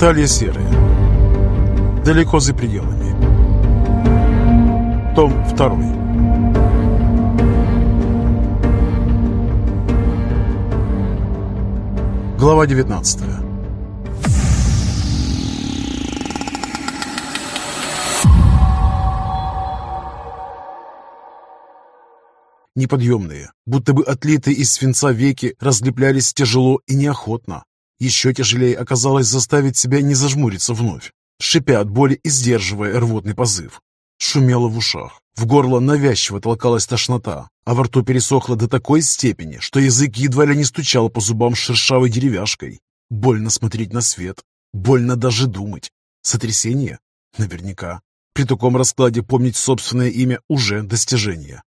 Наталья Серая. Далеко за пределами. Том 2. Глава 19 Неподъемные, будто бы отлитые из свинца веки, разлеплялись тяжело и неохотно. Еще тяжелее оказалось заставить себя не зажмуриться вновь, шипя от боли и сдерживая рвотный позыв. Шумело в ушах, в горло навязчиво толкалась тошнота, а во рту пересохло до такой степени, что язык едва ли не стучал по зубам шершавой деревяшкой. Больно смотреть на свет, больно даже думать. Сотрясение? Наверняка. При таком раскладе помнить собственное имя уже достижение.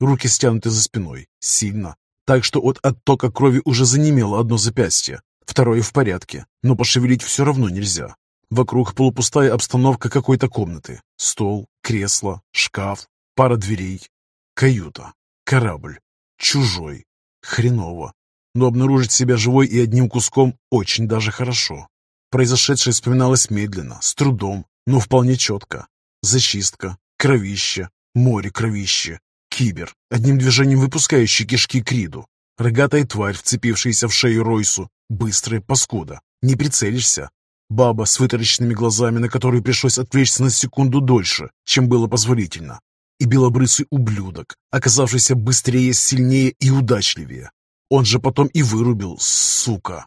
Руки стянуты за спиной, сильно, так что от оттока крови уже занемело одно запястье, второе в порядке, но пошевелить все равно нельзя. Вокруг полупустая обстановка какой-то комнаты. Стол, кресло, шкаф, пара дверей. Каюта, корабль, чужой, хреново. Но обнаружить себя живой и одним куском очень даже хорошо. Произошедшее вспоминалось медленно, с трудом, но вполне четко. Зачистка, кровище, море кровище, кибер, одним движением выпускающий кишки Криду. Рогатая тварь, вцепившаяся в шею Ройсу, быстрая паскуда. Не прицелишься, Баба с вытаращенными глазами, на которую пришлось отвлечься на секунду дольше, чем было позволительно. И белобрысый ублюдок, оказавшийся быстрее, сильнее и удачливее. Он же потом и вырубил, сука.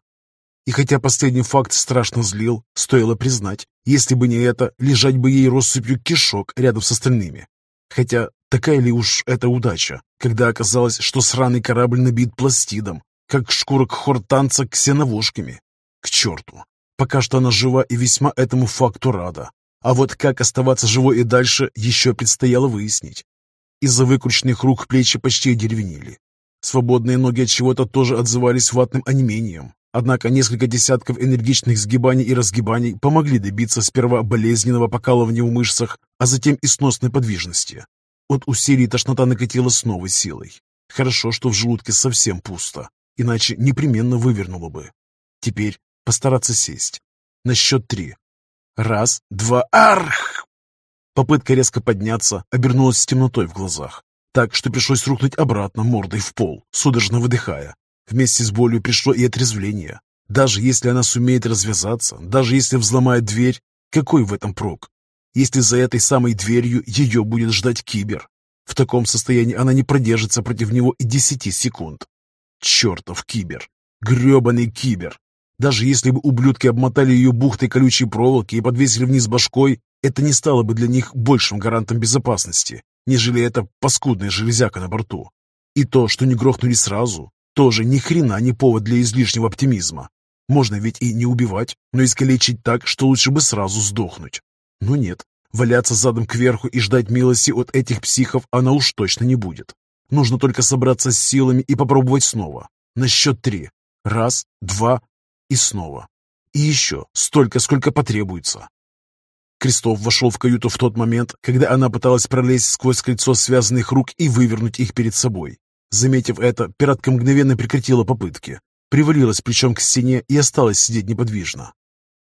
И хотя последний факт страшно злил, стоило признать, если бы не это, лежать бы ей россыпью кишок рядом с остальными. Хотя такая ли уж это удача, когда оказалось, что сраный корабль набит пластидом, как шкурок хортанца ксеновошками. К черту! Пока что она жива и весьма этому факту рада. А вот как оставаться живой и дальше, еще предстояло выяснить. Из-за выкрученных рук плечи почти одеревенели. Свободные ноги от чего-то тоже отзывались ватным онемением. Однако несколько десятков энергичных сгибаний и разгибаний помогли добиться сперва болезненного покалывания в мышцах, а затем и сносной подвижности. От усилий тошнота накатила с новой силой. Хорошо, что в желудке совсем пусто, иначе непременно вывернуло бы. Теперь постараться сесть. На счет три. Раз, два, арх! Попытка резко подняться обернулась с темнотой в глазах, так что пришлось рухнуть обратно мордой в пол, судорожно выдыхая. Вместе с болью пришло и отрезвление. Даже если она сумеет развязаться, даже если взломает дверь, какой в этом прок? Если за этой самой дверью ее будет ждать кибер? В таком состоянии она не продержится против него и десяти секунд. Чертов кибер! гребаный кибер! Даже если бы ублюдки обмотали ее бухтой колючей проволоки и подвесили вниз башкой, это не стало бы для них большим гарантом безопасности, нежели эта паскудная железяка на борту. И то, что не грохнули сразу, тоже ни хрена не повод для излишнего оптимизма. Можно ведь и не убивать, но искалечить так, что лучше бы сразу сдохнуть. Но нет, валяться задом кверху и ждать милости от этих психов она уж точно не будет. Нужно только собраться с силами и попробовать снова. На счет три. Раз, два, и снова. И еще столько, сколько потребуется. Крестов вошел в каюту в тот момент, когда она пыталась пролезть сквозь кольцо связанных рук и вывернуть их перед собой. Заметив это, пиратка мгновенно прекратила попытки, привалилась плечом к стене и осталась сидеть неподвижно.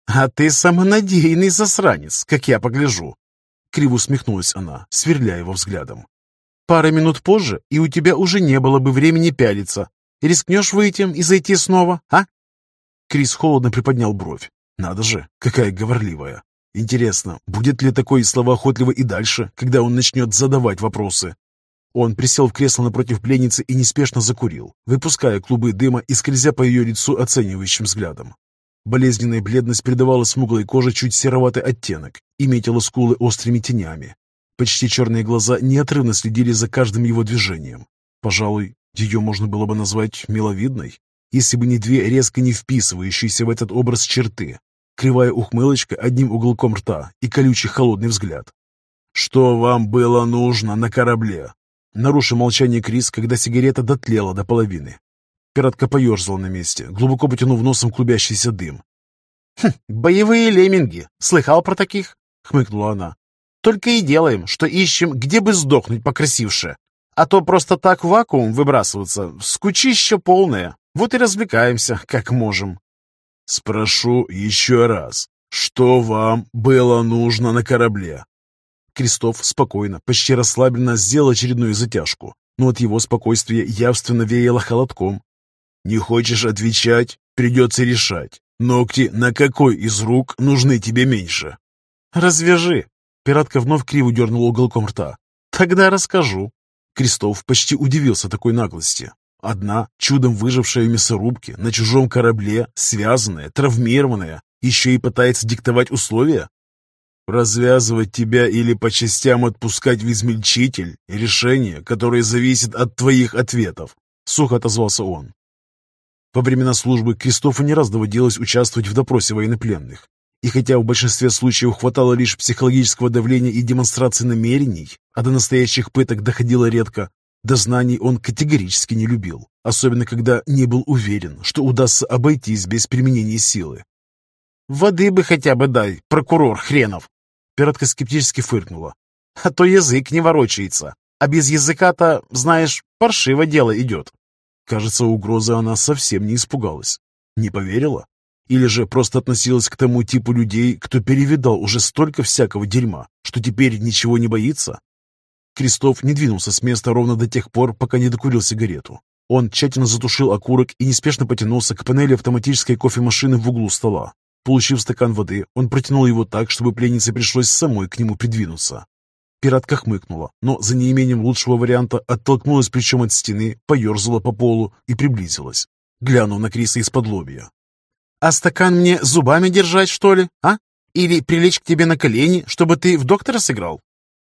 «А ты самонадеянный засранец, как я погляжу!» Криво усмехнулась она, сверляя его взглядом. «Пара минут позже, и у тебя уже не было бы времени пялиться. Рискнешь выйти и зайти снова, а?» Крис холодно приподнял бровь. Надо же, какая говорливая. Интересно, будет ли такой словоохотливый и дальше, когда он начнет задавать вопросы? Он присел в кресло напротив пленницы и неспешно закурил, выпуская клубы дыма и скользя по ее лицу оценивающим взглядом. Болезненная бледность придавала смуглой коже чуть сероватый оттенок и метила скулы острыми тенями. Почти черные глаза неотрывно следили за каждым его движением. Пожалуй, ее можно было бы назвать миловидной если бы не две резко не вписывающиеся в этот образ черты. Кривая ухмылочка одним уголком рта и колючий холодный взгляд. «Что вам было нужно на корабле?» Нарушил молчание Крис, когда сигарета дотлела до половины. Пиратка поерзала на месте, глубоко потянув носом клубящийся дым. «Хм, боевые лемминги! Слыхал про таких?» — хмыкнула она. «Только и делаем, что ищем, где бы сдохнуть покрасивше. А то просто так в вакуум выбрасываться, скучище полное. Вот и развлекаемся, как можем. «Спрошу еще раз, что вам было нужно на корабле?» Крестов спокойно, почти расслабленно сделал очередную затяжку, но от его спокойствия явственно веяло холодком. «Не хочешь отвечать? Придется решать. Ногти на какой из рук нужны тебе меньше?» «Развяжи!» Пиратка вновь криво дернула уголком рта. «Тогда расскажу». Крестов почти удивился такой наглости. Одна, чудом выжившая в мясорубке, на чужом корабле, связанная, травмированная, еще и пытается диктовать условия? Развязывать тебя или по частям отпускать в измельчитель – решение, которое зависит от твоих ответов, – сухо отозвался он. Во времена службы Кристофу не раз доводилось участвовать в допросе военнопленных. И хотя в большинстве случаев хватало лишь психологического давления и демонстрации намерений, а до настоящих пыток доходило редко, Дознаний он категорически не любил, особенно когда не был уверен, что удастся обойтись без применения силы. «Воды бы хотя бы дай, прокурор хренов!» Пиратка скептически фыркнула. «А то язык не ворочается, а без языка-то, знаешь, паршиво дело идет». Кажется, угрозы она совсем не испугалась. Не поверила? Или же просто относилась к тому типу людей, кто перевидал уже столько всякого дерьма, что теперь ничего не боится? Крестов не двинулся с места ровно до тех пор, пока не докурил сигарету. Он тщательно затушил окурок и неспешно потянулся к панели автоматической кофемашины в углу стола. Получив стакан воды, он протянул его так, чтобы пленнице пришлось самой к нему придвинуться. Пиратка хмыкнула, но за неимением лучшего варианта оттолкнулась плечом от стены, поерзала по полу и приблизилась, глянув на Криса из-под лобья. «А стакан мне зубами держать, что ли, а? Или прилечь к тебе на колени, чтобы ты в доктора сыграл?»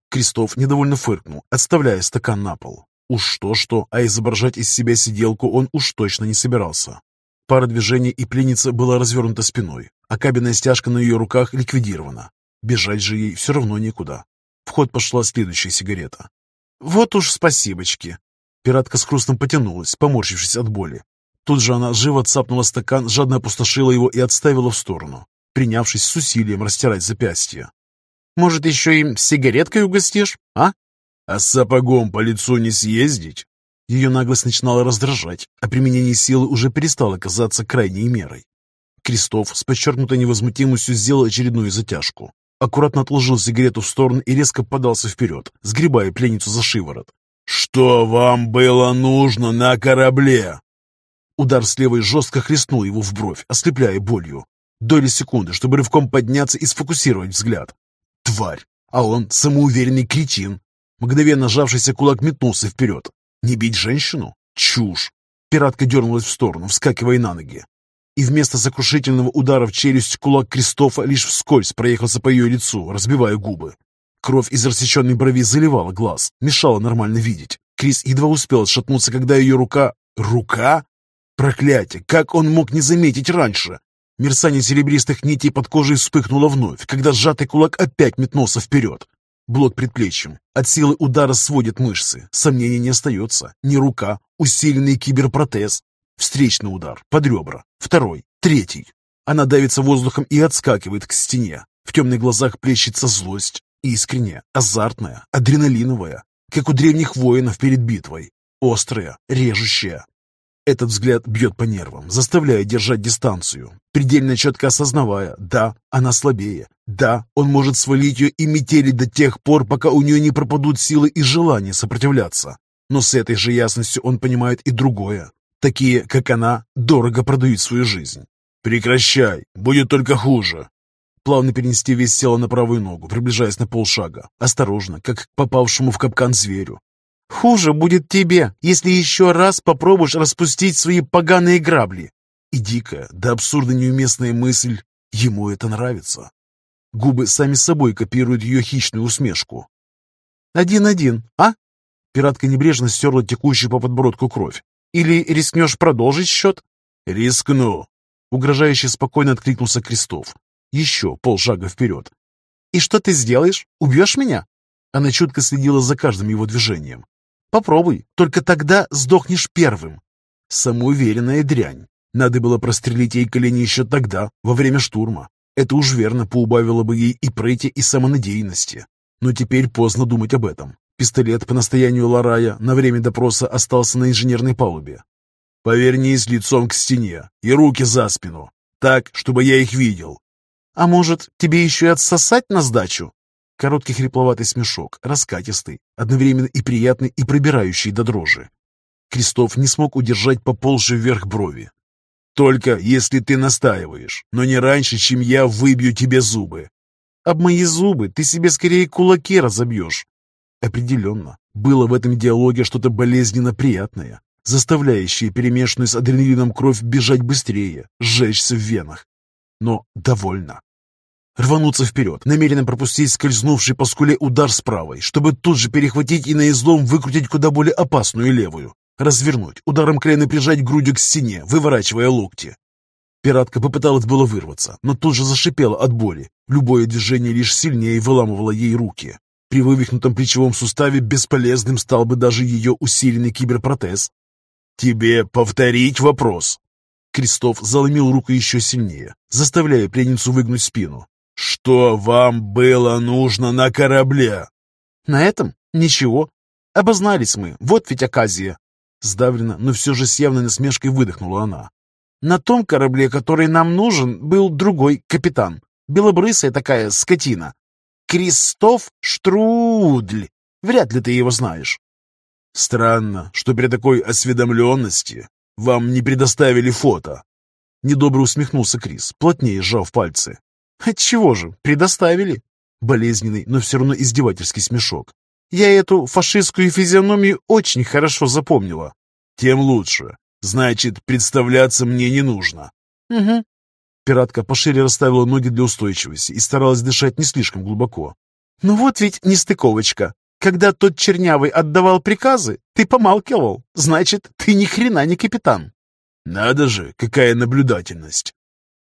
Крестов недовольно фыркнул, отставляя стакан на пол. Уж что-что, а изображать из себя сиделку он уж точно не собирался. Пара движений, и пленница была развернута спиной, а кабельная стяжка на ее руках ликвидирована. Бежать же ей все равно некуда. В ход пошла следующая сигарета. «Вот уж спасибочки!» Пиратка с хрустом потянулась, поморщившись от боли. Тут же она живо цапнула стакан, жадно опустошила его и отставила в сторону, принявшись с усилием растирать запястье. Может, еще им сигареткой угостишь, а? А с сапогом по лицу не съездить? Ее наглость начинала раздражать, а применение силы уже перестало казаться крайней мерой. Крестов с подчеркнутой невозмутимостью сделал очередную затяжку. Аккуратно отложил сигарету в сторону и резко подался вперед, сгребая пленницу за шиворот. «Что вам было нужно на корабле?» Удар с левой жестко хлестнул его в бровь, ослепляя болью. Доли секунды, чтобы рывком подняться и сфокусировать взгляд. Тварь! А он самоуверенный кретин. Мгновенно сжавшийся кулак метнулся вперед. Не бить женщину? Чушь! Пиратка дернулась в сторону, вскакивая на ноги. И вместо сокрушительного удара в челюсть кулак Кристофа лишь вскользь проехался по ее лицу, разбивая губы. Кровь из рассеченной брови заливала глаз, мешала нормально видеть. Крис едва успел отшатнуться, когда ее рука... Рука? Проклятие! Как он мог не заметить раньше? Мерцание серебристых нитей под кожей вспыхнуло вновь, когда сжатый кулак опять метнулся вперед. Блок предплечьем. От силы удара сводит мышцы. Сомнений не остается. Не рука, усиленный киберпротез. Встречный удар, под ребра. Второй, третий. Она давится воздухом и отскакивает к стене. В темных глазах плещется злость. Искренняя, азартная, адреналиновая. Как у древних воинов перед битвой. Острая, режущая. Этот взгляд бьет по нервам, заставляя держать дистанцию, предельно четко осознавая, да, она слабее, да, он может свалить ее и метелить до тех пор, пока у нее не пропадут силы и желание сопротивляться. Но с этой же ясностью он понимает и другое. Такие, как она, дорого продают свою жизнь. «Прекращай, будет только хуже!» Плавно перенести вес тела на правую ногу, приближаясь на полшага, осторожно, как к попавшему в капкан зверю, Хуже будет тебе, если еще раз попробуешь распустить свои поганые грабли. И дикая, до абсурда неуместная мысль, ему это нравится. Губы сами собой копируют ее хищную усмешку. «Один-один, а?» Пиратка небрежно стерла текущую по подбородку кровь. «Или рискнешь продолжить счет?» «Рискну!» Угрожающе спокойно откликнулся Крестов. Еще полшага вперед. «И что ты сделаешь? Убьешь меня?» Она чутко следила за каждым его движением. Попробуй, только тогда сдохнешь первым. Самоуверенная дрянь. Надо было прострелить ей колени еще тогда, во время штурма. Это уж верно поубавило бы ей и прыти, и самонадеянности. Но теперь поздно думать об этом. Пистолет по настоянию Ларая на время допроса остался на инженерной палубе. «Повернись лицом к стене и руки за спину. так, чтобы я их видел. А может, тебе еще и отсосать на сдачу? Короткий хрипловатый смешок, раскатистый, одновременно и приятный, и пробирающий до дрожи. Крестов не смог удержать поползший вверх брови. «Только если ты настаиваешь, но не раньше, чем я выбью тебе зубы». «Об мои зубы ты себе скорее кулаки разобьешь». Определенно, было в этом диалоге что-то болезненно приятное, заставляющее перемешанную с адреналином кровь бежать быстрее, сжечься в венах. Но довольно. Рвануться вперед, намеренно пропустить скользнувший по скуле удар с правой, чтобы тут же перехватить и на излом выкрутить куда более опасную левую. Развернуть, ударом колена прижать грудью к стене, выворачивая локти. Пиратка попыталась было вырваться, но тут же зашипела от боли. Любое движение лишь сильнее выламывало ей руки. При вывихнутом плечевом суставе бесполезным стал бы даже ее усиленный киберпротез. «Тебе повторить вопрос?» Крестов заломил руку еще сильнее, заставляя пленницу выгнуть спину. «Что вам было нужно на корабле?» «На этом? Ничего. Обознались мы, вот ведь оказия. Сдавленно, но все же с явной насмешкой выдохнула она. На том корабле, который нам нужен, был другой капитан. Белобрысая такая скотина. Кристоф Штрудль. Вряд ли ты его знаешь. Странно, что при такой осведомленности вам не предоставили фото. Недобро усмехнулся Крис, плотнее сжав пальцы. Отчего же, предоставили. Болезненный, но все равно издевательский смешок. Я эту фашистскую физиономию очень хорошо запомнила. Тем лучше. Значит, представляться мне не нужно. Угу. Пиратка пошире расставила ноги для устойчивости и старалась дышать не слишком глубоко. Ну вот ведь нестыковочка. Когда тот чернявый отдавал приказы, ты помалкивал. Значит, ты ни хрена не капитан. Надо же, какая наблюдательность.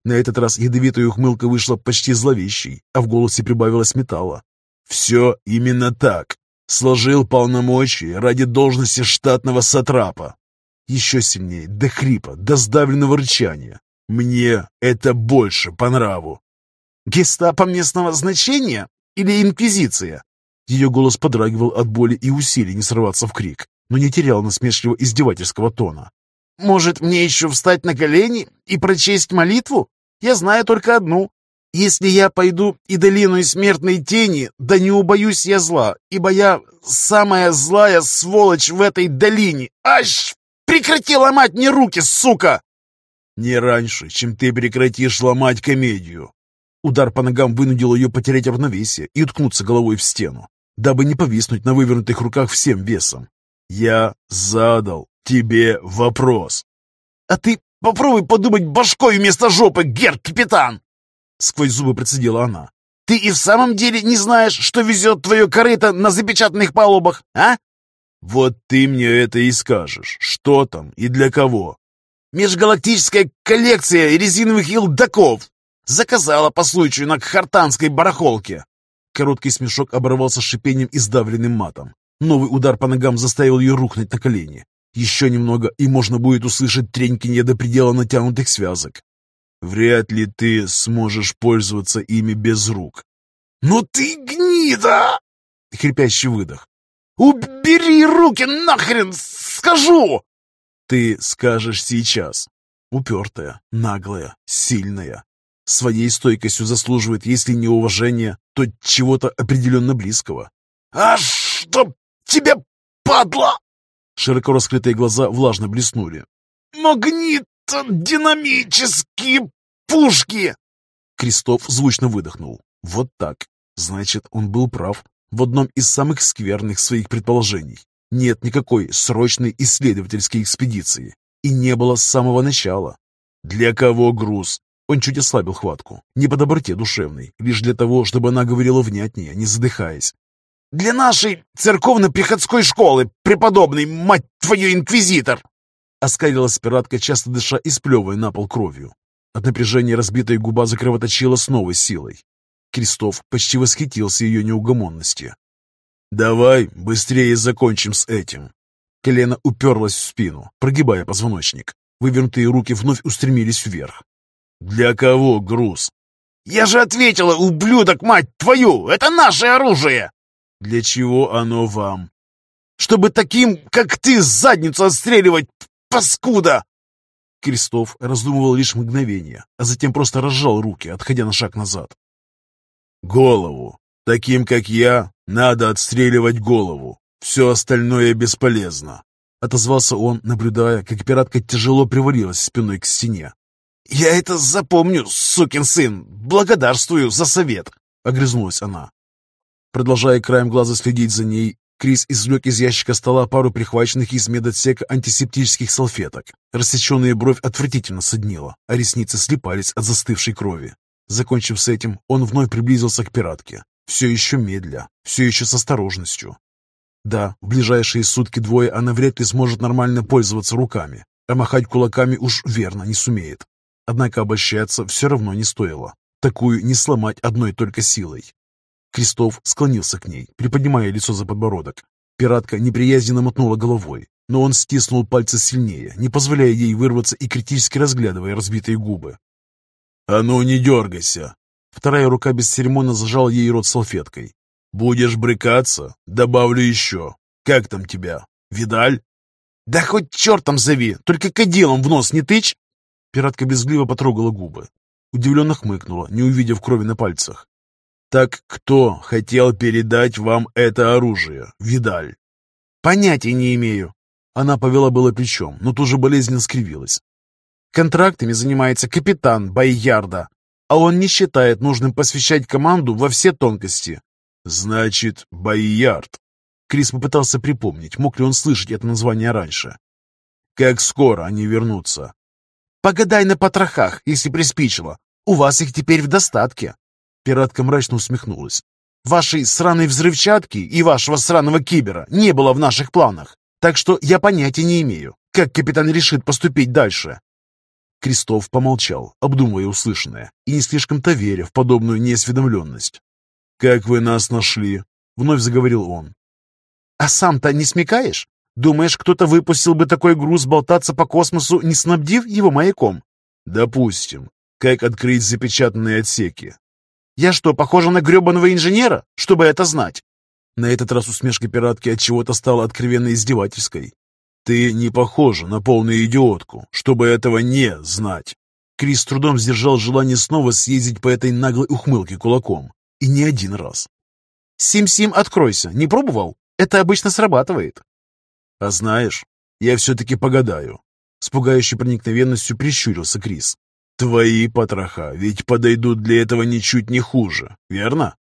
На этот раз ядовитая ухмылка вышла почти зловещей, а в голосе прибавилось металла. «Все именно так. Сложил полномочия ради должности штатного сатрапа. Еще сильнее, до хрипа, до сдавленного рычания. Мне это больше по нраву. Гестапо местного значения или инквизиция? Ее голос подрагивал от боли и усилий не срываться в крик, но не терял насмешливо издевательского тона. «Может, мне еще встать на колени и прочесть молитву? Я знаю только одну. Если я пойду и долину смертной тени, да не убоюсь я зла, ибо я самая злая сволочь в этой долине. Аж! Прекрати ломать мне руки, сука!» «Не раньше, чем ты прекратишь ломать комедию». Удар по ногам вынудил ее потерять равновесие и уткнуться головой в стену, дабы не повиснуть на вывернутых руках всем весом. «Я задал тебе вопрос». «А ты попробуй подумать башкой вместо жопы, гер-капитан!» Сквозь зубы процедила она. «Ты и в самом деле не знаешь, что везет твое корыто на запечатанных палубах, а?» «Вот ты мне это и скажешь. Что там и для кого?» «Межгалактическая коллекция резиновых елдаков. Заказала по случаю на кхартанской барахолке». Короткий смешок оборвался шипением и сдавленным матом. Новый удар по ногам заставил ее рухнуть на колени. Еще немного, и можно будет услышать треньканье до предела натянутых связок. Вряд ли ты сможешь пользоваться ими без рук. «Ну ты гнида!» — хрипящий выдох. «Убери руки нахрен, скажу!» «Ты скажешь сейчас». Упертая, наглая, сильная. Своей стойкостью заслуживает, если не уважения, то чего-то определенно близкого. «А чтоб тебе, падла!» Широко раскрытые глаза влажно блеснули. «Магнит динамические пушки!» Крестов звучно выдохнул. Вот так. Значит, он был прав в одном из самых скверных своих предположений. Нет никакой срочной исследовательской экспедиции. И не было с самого начала. Для кого груз? Он чуть ослабил хватку. Не по доброте душевной, лишь для того, чтобы она говорила внятнее, не задыхаясь. «Для нашей церковно-приходской школы, преподобный, мать твою, инквизитор!» Оскалилась пиратка, часто дыша и сплевывая на пол кровью. От напряжения разбитая губа закровоточила с новой силой. Крестов почти восхитился ее неугомонности. «Давай быстрее закончим с этим». Колено уперлось в спину, прогибая позвоночник. Вывернутые руки вновь устремились вверх. «Для кого груз?» «Я же ответила, ублюдок, мать твою! Это наше оружие!» «Для чего оно вам?» «Чтобы таким, как ты, задницу отстреливать, паскуда!» Крестов раздумывал лишь мгновение, а затем просто разжал руки, отходя на шаг назад. «Голову! Таким, как я, надо отстреливать голову. Все остальное бесполезно!» Отозвался он, наблюдая, как пиратка тяжело привалилась спиной к стене. «Я это запомню, сукин сын! Благодарствую за совет!» — огрызнулась она. Продолжая краем глаза следить за ней, Крис извлек из ящика стола пару прихваченных из медотсека антисептических салфеток. Рассеченная бровь отвратительно соднила, а ресницы слипались от застывшей крови. Закончив с этим, он вновь приблизился к пиратке. Все еще медля, все еще с осторожностью. Да, в ближайшие сутки двое она вряд ли сможет нормально пользоваться руками, а махать кулаками уж верно не сумеет. Однако обольщаться все равно не стоило. Такую не сломать одной только силой. Крестов склонился к ней, приподнимая лицо за подбородок. Пиратка неприязненно мотнула головой, но он стиснул пальцы сильнее, не позволяя ей вырваться и критически разглядывая разбитые губы. «А ну, не дергайся!» Вторая рука бесцеремонно зажала ей рот салфеткой. «Будешь брыкаться? Добавлю еще. Как там тебя? Видаль?» «Да хоть чертом зови, только кадилом в нос не тычь!» Пиратка безгливо потрогала губы. Удивленно хмыкнула, не увидев крови на пальцах. «Так кто хотел передать вам это оружие, Видаль?» «Понятия не имею». Она повела было плечом, но тут же болезненно скривилась. «Контрактами занимается капитан Байярда, а он не считает нужным посвящать команду во все тонкости». «Значит, Байярд». Крис попытался припомнить, мог ли он слышать это название раньше. «Как скоро они вернутся?» «Погадай на потрохах, если приспичило. У вас их теперь в достатке». Пиратка мрачно усмехнулась. «Вашей сраной взрывчатки и вашего сраного кибера не было в наших планах, так что я понятия не имею, как капитан решит поступить дальше». Крестов помолчал, обдумывая услышанное, и не слишком-то веря в подобную неосведомленность. «Как вы нас нашли?» — вновь заговорил он. «А сам-то не смекаешь? Думаешь, кто-то выпустил бы такой груз болтаться по космосу, не снабдив его маяком?» «Допустим. Как открыть запечатанные отсеки? Я что, похожа на гребаного инженера, чтобы это знать? На этот раз усмешка пиратки от чего-то стала откровенно издевательской. Ты не похожа на полную идиотку, чтобы этого не знать. Крис трудом сдержал желание снова съездить по этой наглой ухмылке кулаком. И не один раз. «Сим-Сим, откройся. Не пробовал? Это обычно срабатывает». «А знаешь, я все-таки погадаю». С пугающей проникновенностью прищурился Крис. Твои потроха ведь подойдут для этого ничуть не хуже, верно?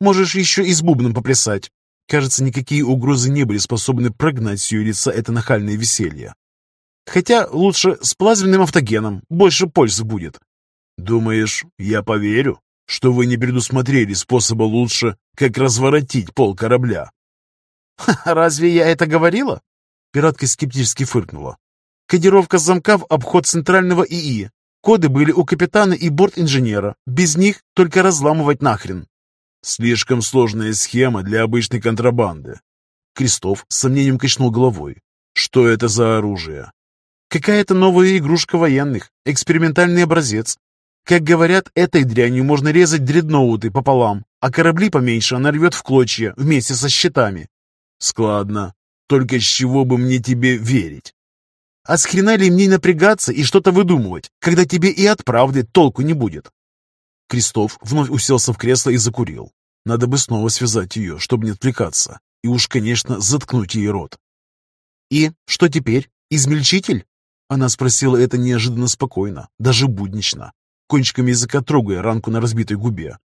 Можешь еще и с бубном поплясать. Кажется, никакие угрозы не были способны прогнать с ее лица это нахальное веселье. Хотя лучше с плазменным автогеном, больше пользы будет. Думаешь, я поверю, что вы не предусмотрели способа лучше, как разворотить пол корабля? разве я это говорила? Пиратка скептически фыркнула. Кодировка замка в обход центрального ИИ. Коды были у капитана и борт-инженера. Без них только разламывать нахрен. Слишком сложная схема для обычной контрабанды. Крестов с сомнением качнул головой. Что это за оружие? Какая-то новая игрушка военных. Экспериментальный образец. Как говорят, этой дрянью можно резать дредноуты пополам, а корабли поменьше она рвет в клочья вместе со щитами. Складно. Только с чего бы мне тебе верить? А с хрена ли мне напрягаться и что-то выдумывать, когда тебе и от правды толку не будет? Крестов вновь уселся в кресло и закурил. Надо бы снова связать ее, чтобы не отвлекаться. И уж, конечно, заткнуть ей рот. «И что теперь? Измельчитель?» Она спросила это неожиданно спокойно, даже буднично, кончиком языка трогая ранку на разбитой губе.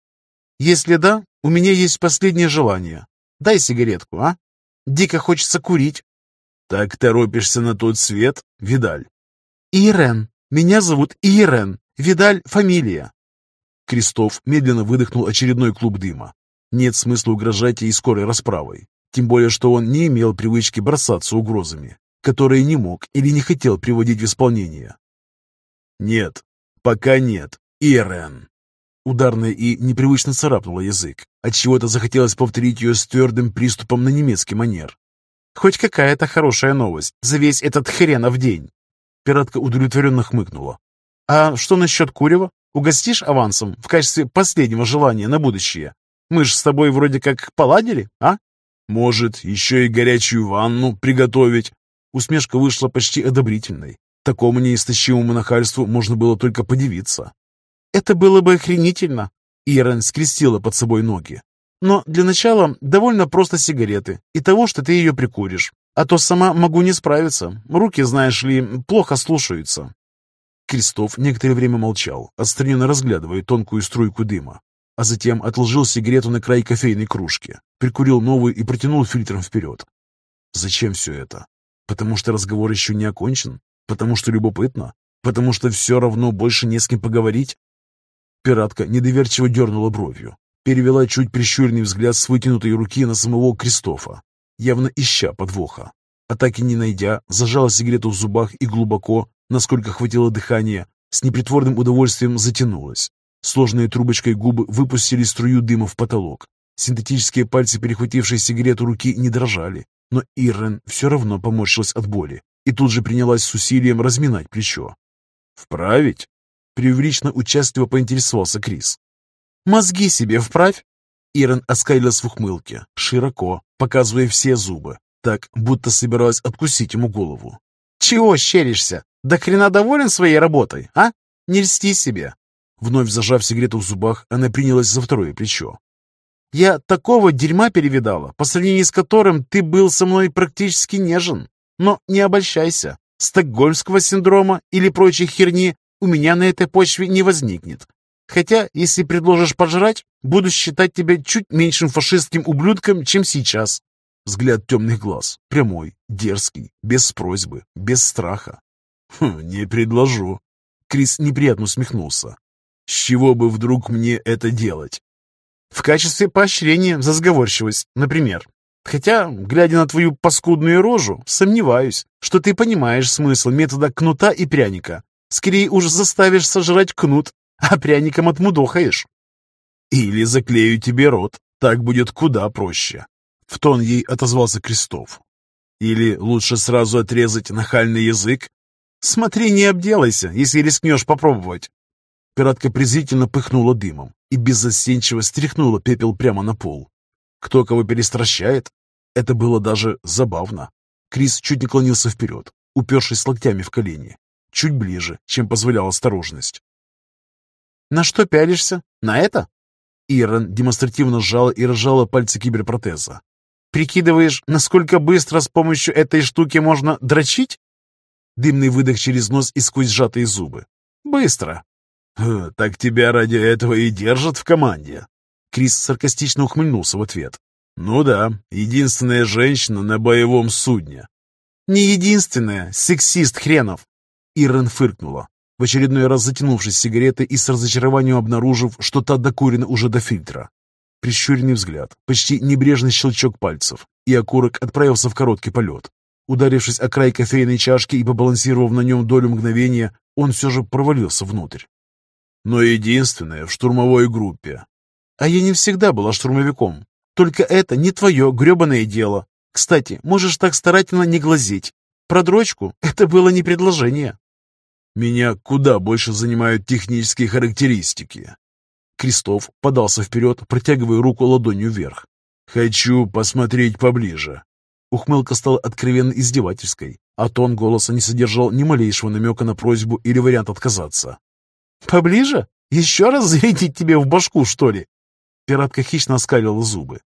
«Если да, у меня есть последнее желание. Дай сигаретку, а? Дико хочется курить». «Так торопишься на тот свет, Видаль?» «Ирен. Меня зовут Ирен. Видаль — фамилия». Крестов медленно выдохнул очередной клуб дыма. Нет смысла угрожать ей скорой расправой. Тем более, что он не имел привычки бросаться угрозами, которые не мог или не хотел приводить в исполнение. «Нет, пока нет, Ирен». Ударная и непривычно царапнула язык. Отчего-то захотелось повторить ее с твердым приступом на немецкий манер. Хоть какая-то хорошая новость за весь этот хренов день. Пиратка удовлетворенно хмыкнула. А что насчет курева? Угостишь авансом в качестве последнего желания на будущее? Мы ж с тобой вроде как поладили, а? Может, еще и горячую ванну приготовить? Усмешка вышла почти одобрительной. Такому неистощимому нахальству можно было только подивиться. «Это было бы охренительно!» Ирен скрестила под собой ноги. «Но для начала довольно просто сигареты и того, что ты ее прикуришь. А то сама могу не справиться. Руки, знаешь ли, плохо слушаются». Крестов некоторое время молчал, отстраненно разглядывая тонкую струйку дыма, а затем отложил сигарету на край кофейной кружки, прикурил новую и протянул фильтром вперед. Зачем все это? Потому что разговор еще не окончен? Потому что любопытно? Потому что все равно больше не с кем поговорить? Пиратка недоверчиво дернула бровью, перевела чуть прищуренный взгляд с вытянутой руки на самого Кристофа, явно ища подвоха. А так и не найдя, зажала сигарету в зубах и глубоко, насколько хватило дыхания, с непритворным удовольствием затянулась. Сложной трубочкой губы выпустили струю дыма в потолок. Синтетические пальцы, перехватившие сигарету руки, не дрожали, но Ирен все равно поморщилась от боли и тут же принялась с усилием разминать плечо. «Вправить?» — преувеличенно участливо поинтересовался Крис. «Мозги себе вправь!» Ирен оскалилась в ухмылке, широко, показывая все зубы, так, будто собиралась откусить ему голову. «Чего щеришься? Да хрена доволен своей работой, а? Не льсти себе!» Вновь зажав сигарету в зубах, она принялась за второе плечо. «Я такого дерьма перевидала, по сравнению с которым ты был со мной практически нежен. Но не обольщайся, стокгольмского синдрома или прочей херни у меня на этой почве не возникнет. Хотя, если предложишь пожрать, буду считать тебя чуть меньшим фашистским ублюдком, чем сейчас. Взгляд темных глаз, прямой, дерзкий, без просьбы, без страха. Хм, «Не предложу». Крис неприятно усмехнулся. «С чего бы вдруг мне это делать?» «В качестве поощрения за сговорчивость, например. Хотя, глядя на твою паскудную рожу, сомневаюсь, что ты понимаешь смысл метода кнута и пряника. Скорее уж заставишь сожрать кнут, а пряником отмудохаешь. Или заклею тебе рот, так будет куда проще. В тон ей отозвался Крестов. Или лучше сразу отрезать нахальный язык? Смотри, не обделайся, если рискнешь попробовать. Пиратка презрительно пыхнула дымом и беззастенчиво стряхнула пепел прямо на пол. Кто кого перестращает? Это было даже забавно. Крис чуть не клонился вперед, упершись локтями в колени. Чуть ближе, чем позволяла осторожность. «На что пялишься? На это?» Ирон демонстративно сжала и разжала пальцы киберпротеза. «Прикидываешь, насколько быстро с помощью этой штуки можно дрочить?» Дымный выдох через нос и сквозь сжатые зубы. «Быстро!» «Так тебя ради этого и держат в команде!» Крис саркастично ухмыльнулся в ответ. «Ну да, единственная женщина на боевом судне». «Не единственная, сексист хренов!» Ирен фыркнула, в очередной раз затянувшись сигаретой и с разочарованием обнаружив, что та докурена уже до фильтра. Прищуренный взгляд, почти небрежный щелчок пальцев, и окурок отправился в короткий полет. Ударившись о край кофейной чашки и побалансировав на нем долю мгновения, он все же провалился внутрь. «Но единственное в штурмовой группе», а я не всегда была штурмовиком. Только это не твое гребаное дело. Кстати, можешь так старательно не глазеть. Про дрочку это было не предложение. Меня куда больше занимают технические характеристики. Крестов подался вперед, протягивая руку ладонью вверх. «Хочу посмотреть поближе». Ухмылка стала откровенно издевательской, а тон голоса не содержал ни малейшего намека на просьбу или вариант отказаться. «Поближе? Еще раз зарядить тебе в башку, что ли? Пиратка хищно оскалила зубы.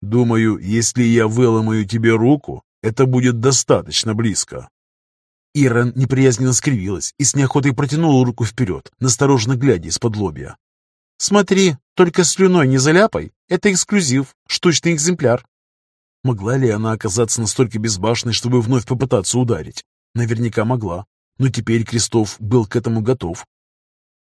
«Думаю, если я выломаю тебе руку, это будет достаточно близко». Ирен неприязненно скривилась и с неохотой протянула руку вперед, настороженно глядя из-под лобья. «Смотри, только слюной не заляпай. Это эксклюзив, штучный экземпляр». Могла ли она оказаться настолько безбашенной, чтобы вновь попытаться ударить? Наверняка могла. Но теперь Крестов был к этому готов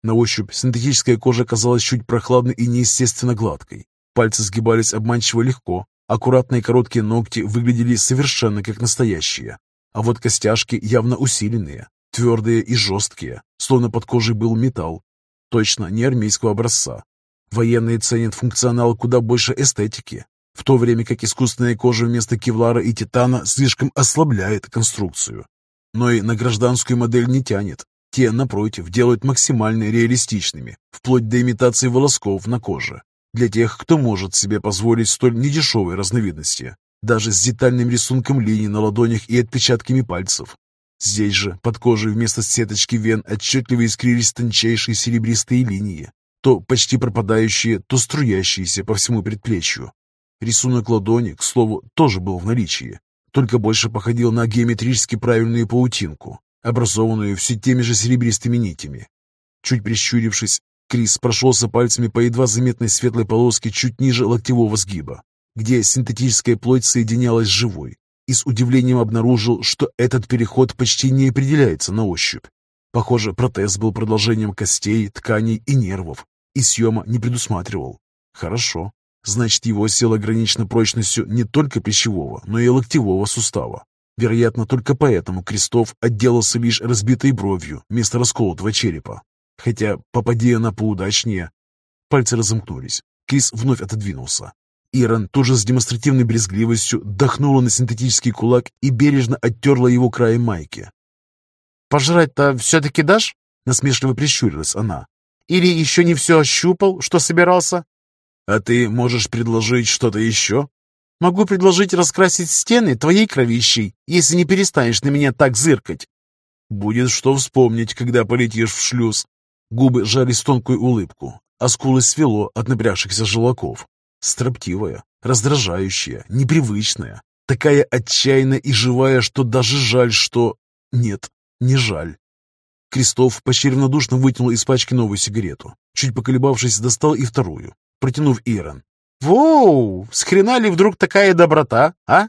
на ощупь синтетическая кожа казалась чуть прохладной и неестественно гладкой. Пальцы сгибались обманчиво легко, аккуратные короткие ногти выглядели совершенно как настоящие. А вот костяшки явно усиленные, твердые и жесткие, словно под кожей был металл. Точно не армейского образца. Военные ценят функционал куда больше эстетики, в то время как искусственная кожа вместо кевлара и титана слишком ослабляет конструкцию. Но и на гражданскую модель не тянет, те, напротив, делают максимально реалистичными, вплоть до имитации волосков на коже. Для тех, кто может себе позволить столь недешевой разновидности, даже с детальным рисунком линий на ладонях и отпечатками пальцев. Здесь же, под кожей вместо сеточки вен, отчетливо искрились тончайшие серебристые линии, то почти пропадающие, то струящиеся по всему предплечью. Рисунок ладони, к слову, тоже был в наличии, только больше походил на геометрически правильную паутинку, образованную все теми же серебристыми нитями. Чуть прищурившись, Крис прошелся пальцами по едва заметной светлой полоске чуть ниже локтевого сгиба, где синтетическая плоть соединялась с живой, и с удивлением обнаружил, что этот переход почти не определяется на ощупь. Похоже, протез был продолжением костей, тканей и нервов, и съема не предусматривал. Хорошо. Значит, его сила ограничена прочностью не только пищевого, но и локтевого сустава. Вероятно, только поэтому Крестов отделался лишь разбитой бровью вместо расколотого черепа. Хотя, попади она поудачнее... Пальцы разомкнулись. Крис вновь отодвинулся. Иран тоже с демонстративной брезгливостью дохнула на синтетический кулак и бережно оттерла его краем майки. «Пожрать-то все-таки дашь?» — насмешливо прищурилась она. «Или еще не все ощупал, что собирался?» «А ты можешь предложить что-то еще?» «Могу предложить раскрасить стены твоей кровищей, если не перестанешь на меня так зыркать». «Будет что вспомнить, когда полетишь в шлюз». Губы жались тонкую улыбку, а скулы свело от напрягшихся желваков. Строптивая, раздражающая, непривычная, такая отчаянная и живая, что даже жаль, что... Нет, не жаль. Крестов почти равнодушно вытянул из пачки новую сигарету. Чуть поколебавшись, достал и вторую, протянув Иран. «Воу! С хрена ли вдруг такая доброта, а?»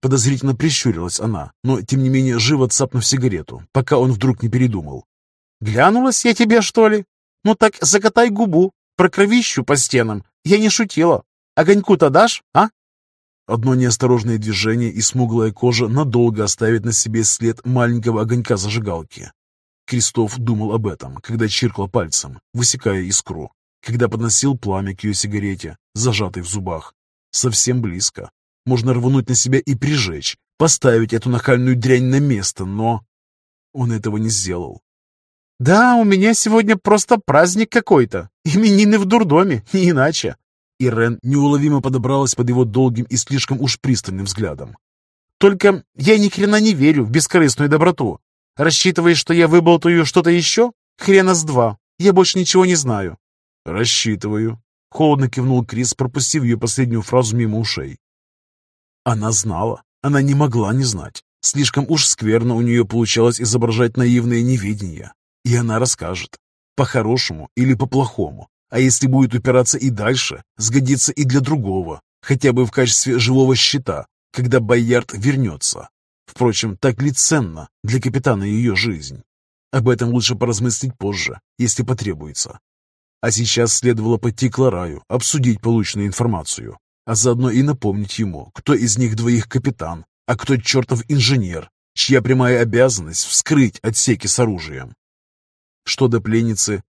Подозрительно прищурилась она, но, тем не менее, живо цапнув сигарету, пока он вдруг не передумал. «Глянулась я тебе, что ли? Ну так закатай губу, про кровищу по стенам. Я не шутила. Огоньку-то дашь, а?» Одно неосторожное движение, и смуглая кожа надолго оставит на себе след маленького огонька зажигалки. Крестов думал об этом, когда чиркал пальцем, высекая искру, когда подносил пламя к ее сигарете, зажатой в зубах. Совсем близко. Можно рвануть на себя и прижечь, поставить эту нахальную дрянь на место, но... Он этого не сделал. «Да, у меня сегодня просто праздник какой-то. Именины в дурдоме, не иначе». Ирен неуловимо подобралась под его долгим и слишком уж пристальным взглядом. «Только я ни хрена не верю в бескорыстную доброту. Рассчитываешь, что я выболтаю что-то еще? Хрена с два. Я больше ничего не знаю». «Рассчитываю», — холодно кивнул Крис, пропустив ее последнюю фразу мимо ушей. Она знала. Она не могла не знать. Слишком уж скверно у нее получалось изображать наивное неведение. И она расскажет. По-хорошему или по-плохому. А если будет упираться и дальше, сгодится и для другого, хотя бы в качестве живого щита, когда Боярд вернется. Впрочем, так ли ценно для капитана ее жизнь? Об этом лучше поразмыслить позже, если потребуется. А сейчас следовало пойти к Лараю, обсудить полученную информацию, а заодно и напомнить ему, кто из них двоих капитан, а кто чертов инженер, чья прямая обязанность вскрыть отсеки с оружием. Что до пленницы,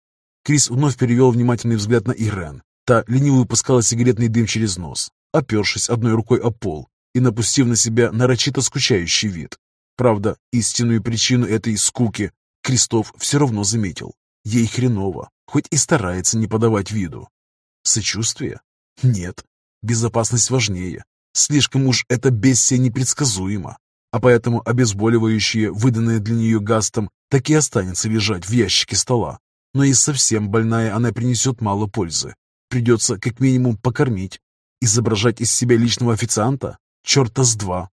Крис вновь перевел внимательный взгляд на Ирен. Та лениво выпускала сигаретный дым через нос, опершись одной рукой о пол и напустив на себя нарочито скучающий вид. Правда, истинную причину этой скуки Крестов все равно заметил. Ей хреново, хоть и старается не подавать виду. Сочувствие? Нет. Безопасность важнее. Слишком уж это бессия непредсказуемо а поэтому обезболивающее, выданное для нее Гастом, так и останется лежать в ящике стола. Но и совсем больная она принесет мало пользы. Придется как минимум покормить. Изображать из себя личного официанта? Черта с два.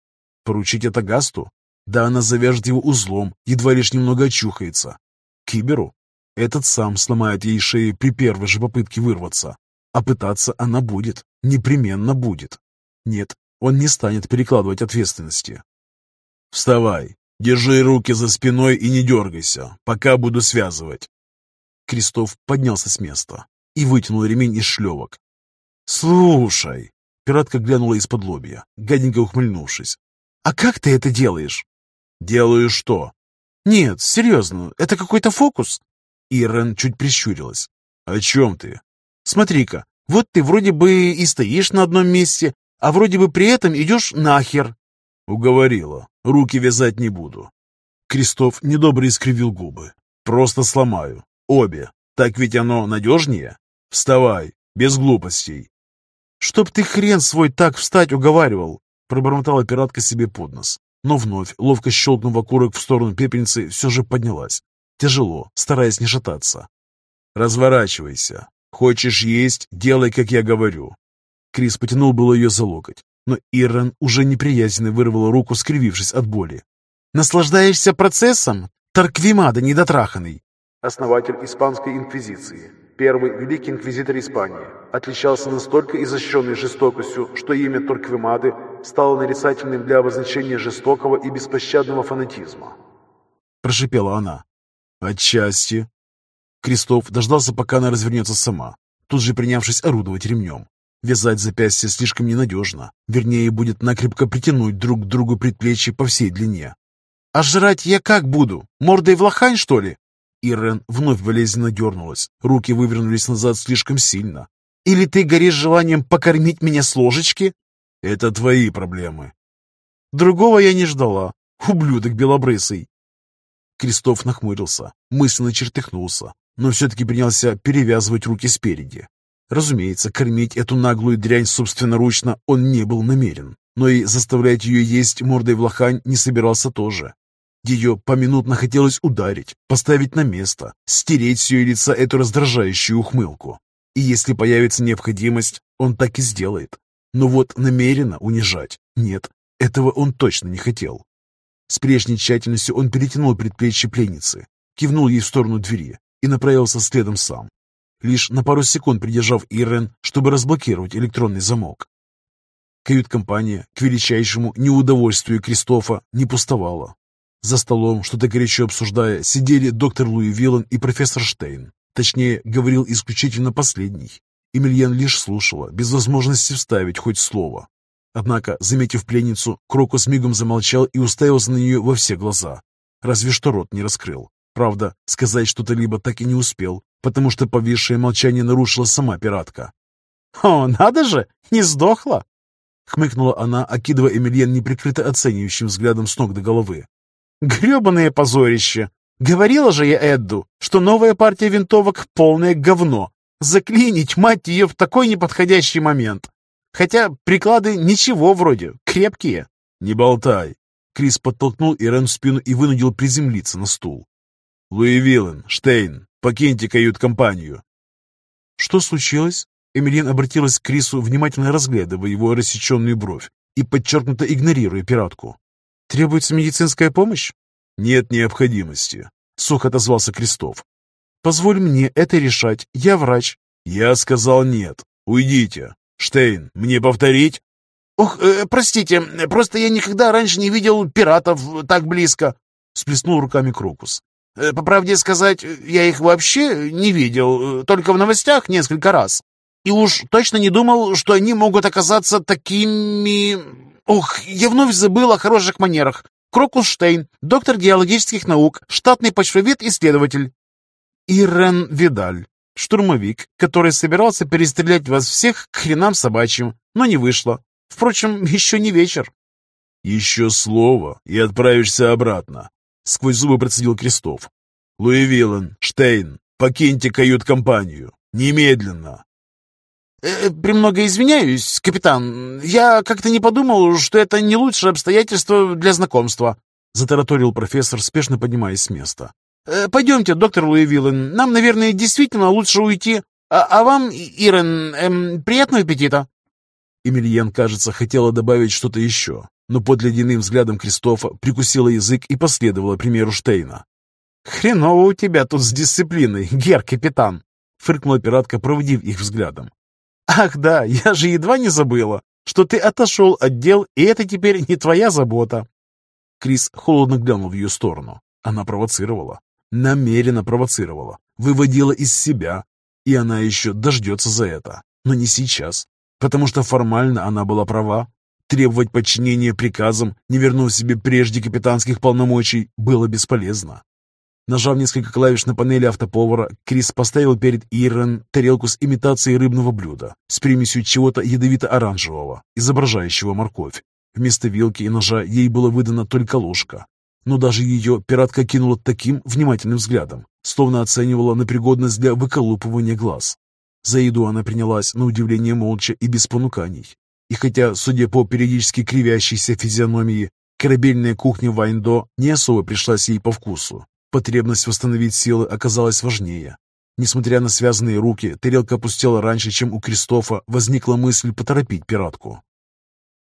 Поручить это Гасту? Да она завяжет его узлом, едва лишь немного очухается. Киберу? Этот сам сломает ей шею при первой же попытке вырваться. А пытаться она будет, непременно будет. Нет, он не станет перекладывать ответственности. «Вставай, держи руки за спиной и не дергайся, пока буду связывать». Крестов поднялся с места и вытянул ремень из шлевок. «Слушай!» Пиратка глянула из-под лобья, гаденько ухмыльнувшись. «А как ты это делаешь?» «Делаю что?» «Нет, серьезно, это какой-то фокус?» Ирен чуть прищурилась. «О чем ты?» «Смотри-ка, вот ты вроде бы и стоишь на одном месте, а вроде бы при этом идешь нахер». «Уговорила. Руки вязать не буду. Крестов недобро искривил губы. Просто сломаю. Обе. Так ведь оно надежнее? Вставай, без глупостей. Чтоб ты хрен свой так встать уговаривал, пробормотала пиратка себе под нос. но вновь, ловко щелкнув окурок в сторону пепельницы, все же поднялась. Тяжело, стараясь не шататься. «Разворачивайся. Хочешь есть? Делай, как я говорю». Крис потянул было ее за локоть, но Ирен уже неприязненно вырвала руку, скривившись от боли. «Наслаждаешься процессом? Тарквимада недотраханный!» Основатель Испанской Инквизиции, первый великий инквизитор Испании, отличался настолько изощренной жестокостью, что имя Торквемады стало нарицательным для обозначения жестокого и беспощадного фанатизма. Прошипела она. «Отчасти». Крестов дождался, пока она развернется сама, тут же принявшись орудовать ремнем. Вязать запястье слишком ненадежно. Вернее, будет накрепко притянуть друг к другу предплечья по всей длине. «А жрать я как буду? Мордой в лохань, что ли?» Ирен вновь болезненно дернулась. Руки вывернулись назад слишком сильно. «Или ты горишь желанием покормить меня с ложечки?» «Это твои проблемы». «Другого я не ждала. Ублюдок белобрысый». Крестов нахмурился, мысленно чертыхнулся, но все-таки принялся перевязывать руки спереди. Разумеется, кормить эту наглую дрянь собственноручно он не был намерен, но и заставлять ее есть мордой в лохань не собирался тоже. Ее поминутно хотелось ударить, поставить на место, стереть с ее лица эту раздражающую ухмылку. И если появится необходимость, он так и сделает. Но вот намеренно унижать – нет, этого он точно не хотел. С прежней тщательностью он перетянул предплечье пленницы, кивнул ей в сторону двери и направился следом сам лишь на пару секунд придержав Ирен, чтобы разблокировать электронный замок. Кают-компания, к величайшему неудовольствию Кристофа, не пустовала. За столом, что-то горячо обсуждая, сидели доктор Луи Виллан и профессор Штейн. Точнее, говорил исключительно последний. Эмильян лишь слушала, без возможности вставить хоть слово. Однако, заметив пленницу, Крокус мигом замолчал и уставился на нее во все глаза. Разве что рот не раскрыл. Правда, сказать что-то либо так и не успел, потому что повисшее молчание нарушила сама пиратка. «О, надо же, не сдохла!» Хмыкнула она, окидывая Эмильен неприкрыто оценивающим взглядом с ног до головы. «Гребаное позорище! Говорила же я Эдду, что новая партия винтовок — полное говно. Заклинить, мать ее, в такой неподходящий момент. Хотя приклады ничего вроде, крепкие». «Не болтай!» Крис подтолкнул Ирен в спину и вынудил приземлиться на стул. «Луи Виллен, Штейн, Покиньте кают-компанию!» «Что случилось?» Эмилин обратилась к Крису, внимательно разглядывая его рассеченную бровь и подчеркнуто игнорируя пиратку. «Требуется медицинская помощь?» «Нет необходимости», — сухо отозвался Крестов. «Позволь мне это решать. Я врач». «Я сказал нет. Уйдите. Штейн, мне повторить?» «Ох, э, простите, просто я никогда раньше не видел пиратов так близко», — сплеснул руками Крокус. Э, по правде сказать, я их вообще не видел, э, только в новостях несколько раз. И уж точно не думал, что они могут оказаться такими... Ох, я вновь забыл о хороших манерах. Крокус Штейн, доктор геологических наук, штатный почвовед-исследователь. Ирен Видаль, штурмовик, который собирался перестрелять вас всех к хренам собачьим, но не вышло. Впрочем, еще не вечер. Еще слово, и отправишься обратно. Сквозь зубы процедил Крестов. «Луи Виллан, Штейн, покиньте кают-компанию. Немедленно!» э, «Премного извиняюсь, капитан. Я как-то не подумал, что это не лучшее обстоятельство для знакомства», затараторил профессор, спешно поднимаясь с места. «Э, «Пойдемте, доктор Луи Виллан. Нам, наверное, действительно лучше уйти. А, а вам, Ирен, эм, приятного аппетита!» Эмильян, кажется, хотела добавить что-то еще, но под ледяным взглядом Кристофа прикусила язык и последовала примеру Штейна. «Хреново у тебя тут с дисциплиной, гер-капитан!» — фыркнула пиратка, проводив их взглядом. «Ах да, я же едва не забыла, что ты отошел от дел, и это теперь не твоя забота!» Крис холодно глянул в ее сторону. Она провоцировала. Намеренно провоцировала. Выводила из себя. И она еще дождется за это. Но не сейчас. Потому что формально она была права. Требовать подчинения приказам, не вернув себе прежде капитанских полномочий, было бесполезно. Нажав несколько клавиш на панели автоповара, Крис поставил перед Ирен тарелку с имитацией рыбного блюда с примесью чего-то ядовито-оранжевого, изображающего морковь. Вместо вилки и ножа ей было выдано только ложка. Но даже ее пиратка кинула таким внимательным взглядом, словно оценивала на пригодность для выколупывания глаз. За еду она принялась, на удивление, молча и без понуканий. И хотя, судя по периодически кривящейся физиономии, Корабельная кухня Вайндо не особо пришлась ей по вкусу. Потребность восстановить силы оказалась важнее. Несмотря на связанные руки, тарелка опустела раньше, чем у Кристофа возникла мысль поторопить пиратку.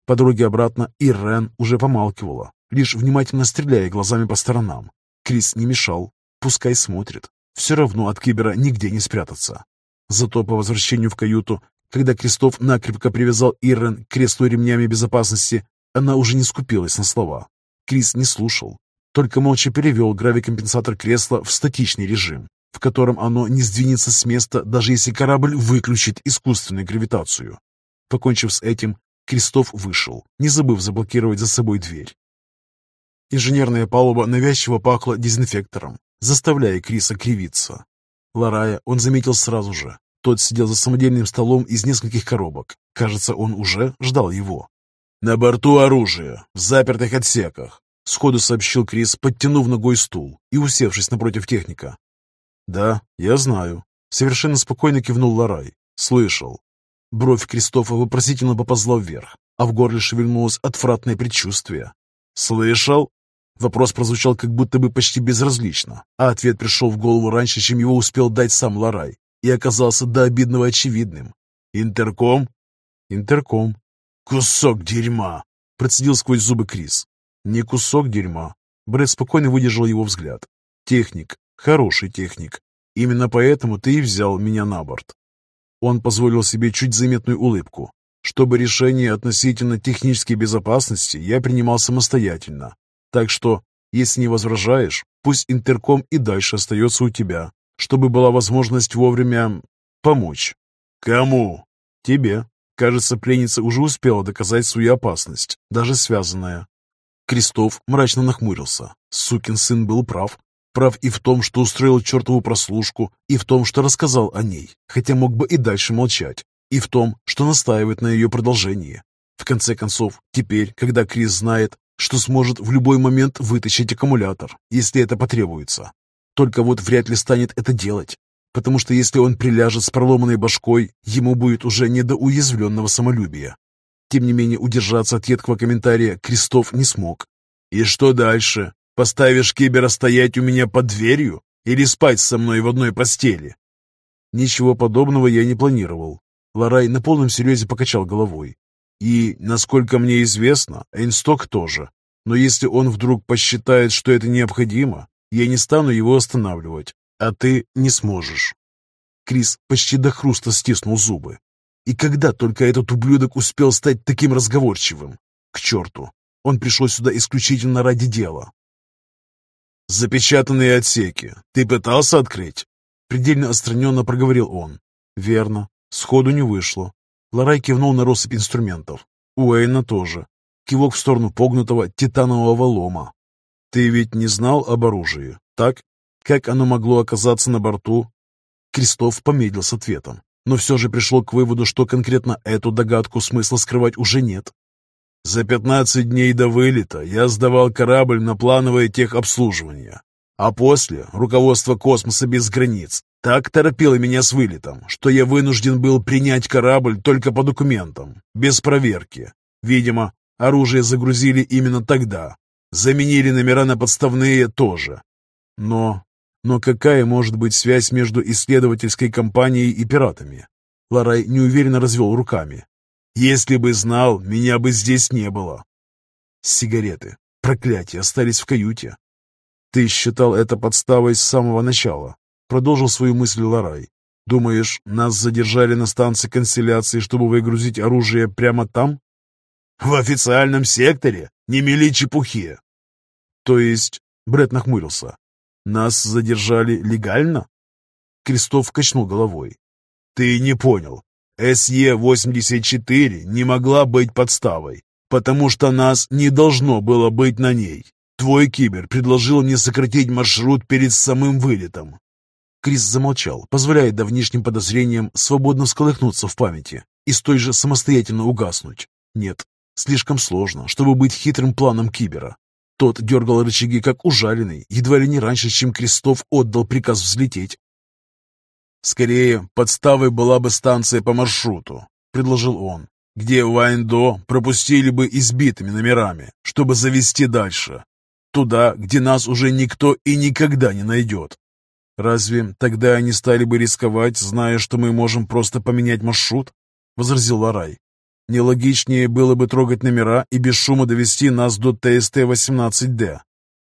По дороге обратно Ирен уже помалкивала, лишь внимательно стреляя глазами по сторонам. Крис не мешал, пускай смотрит. Все равно от Кибера нигде не спрятаться. Зато по возвращению в каюту, когда Кристоф накрепко привязал Ирен к креслу ремнями безопасности, она уже не скупилась на слова. Крис не слушал, только молча перевел гравикомпенсатор кресла в статичный режим, в котором оно не сдвинется с места, даже если корабль выключит искусственную гравитацию. Покончив с этим, Крестов вышел, не забыв заблокировать за собой дверь. Инженерная палуба навязчиво пахла дезинфектором, заставляя Криса кривиться. Ларая он заметил сразу же. Тот сидел за самодельным столом из нескольких коробок. Кажется, он уже ждал его. «На борту оружие, в запертых отсеках», — сходу сообщил Крис, подтянув ногой стул и усевшись напротив техника. «Да, я знаю», — совершенно спокойно кивнул Ларай. «Слышал». Бровь Кристофа вопросительно поползла вверх, а в горле шевельнулось отвратное предчувствие. «Слышал?» Вопрос прозвучал как будто бы почти безразлично, а ответ пришел в голову раньше, чем его успел дать сам Ларай, и оказался до обидного очевидным. «Интерком?» «Интерком». «Кусок дерьма!» — процедил сквозь зубы Крис. «Не кусок дерьма». Брэд спокойно выдержал его взгляд. «Техник, Хороший техник. Именно поэтому ты и взял меня на борт. Он позволил себе чуть заметную улыбку. Чтобы решение относительно технической безопасности я принимал самостоятельно. Так что, если не возражаешь, пусть интерком и дальше остается у тебя, чтобы была возможность вовремя помочь. Кому? Тебе. Кажется, пленница уже успела доказать свою опасность, даже связанная. Крестов мрачно нахмурился. Сукин сын был прав. Прав и в том, что устроил чертову прослушку, и в том, что рассказал о ней, хотя мог бы и дальше молчать, и в том, что настаивает на ее продолжении. В конце концов, теперь, когда Крис знает, что сможет в любой момент вытащить аккумулятор, если это потребуется. Только вот вряд ли станет это делать, потому что если он приляжет с проломанной башкой, ему будет уже не до уязвленного самолюбия. Тем не менее, удержаться от едкого комментария Крестов не смог. «И что дальше?» Поставишь кибера стоять у меня под дверью или спать со мной в одной постели?» Ничего подобного я не планировал. Ларай на полном серьезе покачал головой. И, насколько мне известно, Эйнсток тоже. Но если он вдруг посчитает, что это необходимо, я не стану его останавливать, а ты не сможешь. Крис почти до хруста стиснул зубы. И когда только этот ублюдок успел стать таким разговорчивым? К черту! Он пришел сюда исключительно ради дела. «Запечатанные отсеки. Ты пытался открыть?» Предельно отстраненно проговорил он. «Верно. Сходу не вышло». Ларай кивнул на россыпь инструментов. Уэйна тоже. Кивок в сторону погнутого титанового лома. «Ты ведь не знал об оружии, так? Как оно могло оказаться на борту?» Крестов помедлил с ответом, но все же пришел к выводу, что конкретно эту догадку смысла скрывать уже нет. За 15 дней до вылета я сдавал корабль на плановое техобслуживание. А после руководство космоса без границ так торопило меня с вылетом, что я вынужден был принять корабль только по документам, без проверки. Видимо, оружие загрузили именно тогда. Заменили номера на подставные тоже. Но... Но какая может быть связь между исследовательской компанией и пиратами? Ларай неуверенно развел руками. Если бы знал, меня бы здесь не было. Сигареты. Проклятие, остались в каюте. Ты считал это подставой с самого начала. Продолжил свою мысль Ларай. Думаешь, нас задержали на станции констелляции, чтобы выгрузить оружие прямо там? В официальном секторе? Не мели чепухи. То есть, Бред нахмурился. Нас задержали легально? Крестов качнул головой. Ты не понял. СЕ-84 не могла быть подставой, потому что нас не должно было быть на ней. Твой кибер предложил мне сократить маршрут перед самым вылетом. Крис замолчал, позволяя давнишним подозрениям свободно всколыхнуться в памяти и столь же самостоятельно угаснуть. Нет, слишком сложно, чтобы быть хитрым планом кибера. Тот дергал рычаги, как ужаленный, едва ли не раньше, чем Крестов отдал приказ взлететь. «Скорее, подставой была бы станция по маршруту», — предложил он. где Вайндо пропустили бы избитыми номерами, чтобы завести дальше. Туда, где нас уже никто и никогда не найдет. Разве тогда они стали бы рисковать, зная, что мы можем просто поменять маршрут? Возразил Ларай. Нелогичнее было бы трогать номера и без шума довести нас до ТСТ-18Д.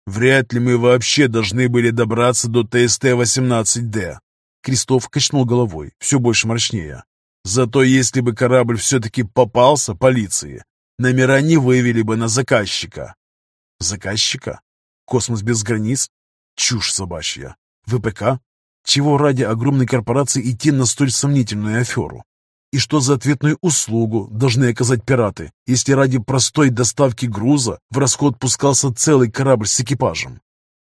Вряд ли мы вообще должны были добраться до ТСТ-18Д. Крестов качнул головой, все больше мрачнее. Зато если бы корабль все-таки попался полиции, номера не вывели бы на заказчика. Заказчика? Космос без границ? Чушь собачья. ВПК? Чего ради огромной корпорации идти на столь сомнительную аферу? И что за ответную услугу должны оказать пираты, если ради простой доставки груза в расход пускался целый корабль с экипажем?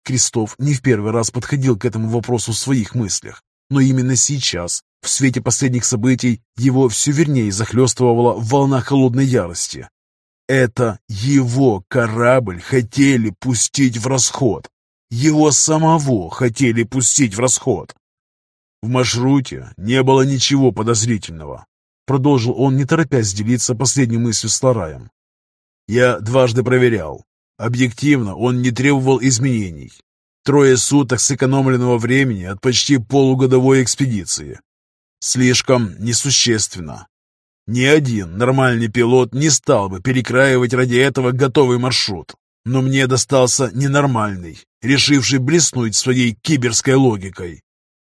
Крестов не в первый раз подходил к этому вопросу в своих мыслях, но именно сейчас, в свете последних событий, его все вернее захлестывала волна холодной ярости. Это его корабль хотели пустить в расход. Его самого хотели пустить в расход. В маршруте не было ничего подозрительного. Продолжил он, не торопясь делиться последней мыслью с Лараем. Я дважды проверял. Объективно он не требовал изменений. Трое суток сэкономленного времени от почти полугодовой экспедиции. Слишком несущественно. Ни один нормальный пилот не стал бы перекраивать ради этого готовый маршрут. Но мне достался ненормальный, решивший блеснуть своей киберской логикой.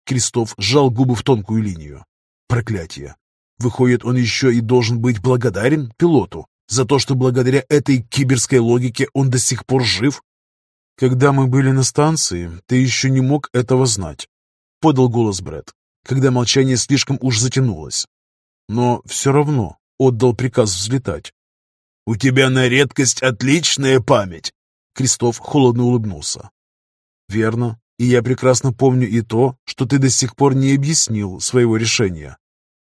Крестов сжал губы в тонкую линию. Проклятие. Выходит, он еще и должен быть благодарен пилоту за то, что благодаря этой киберской логике он до сих пор жив? Когда мы были на станции, ты еще не мог этого знать, подал голос Брэд, когда молчание слишком уж затянулось. Но все равно отдал приказ взлетать. «У тебя на редкость отличная память!» Крестов холодно улыбнулся. «Верно, и я прекрасно помню и то, что ты до сих пор не объяснил своего решения.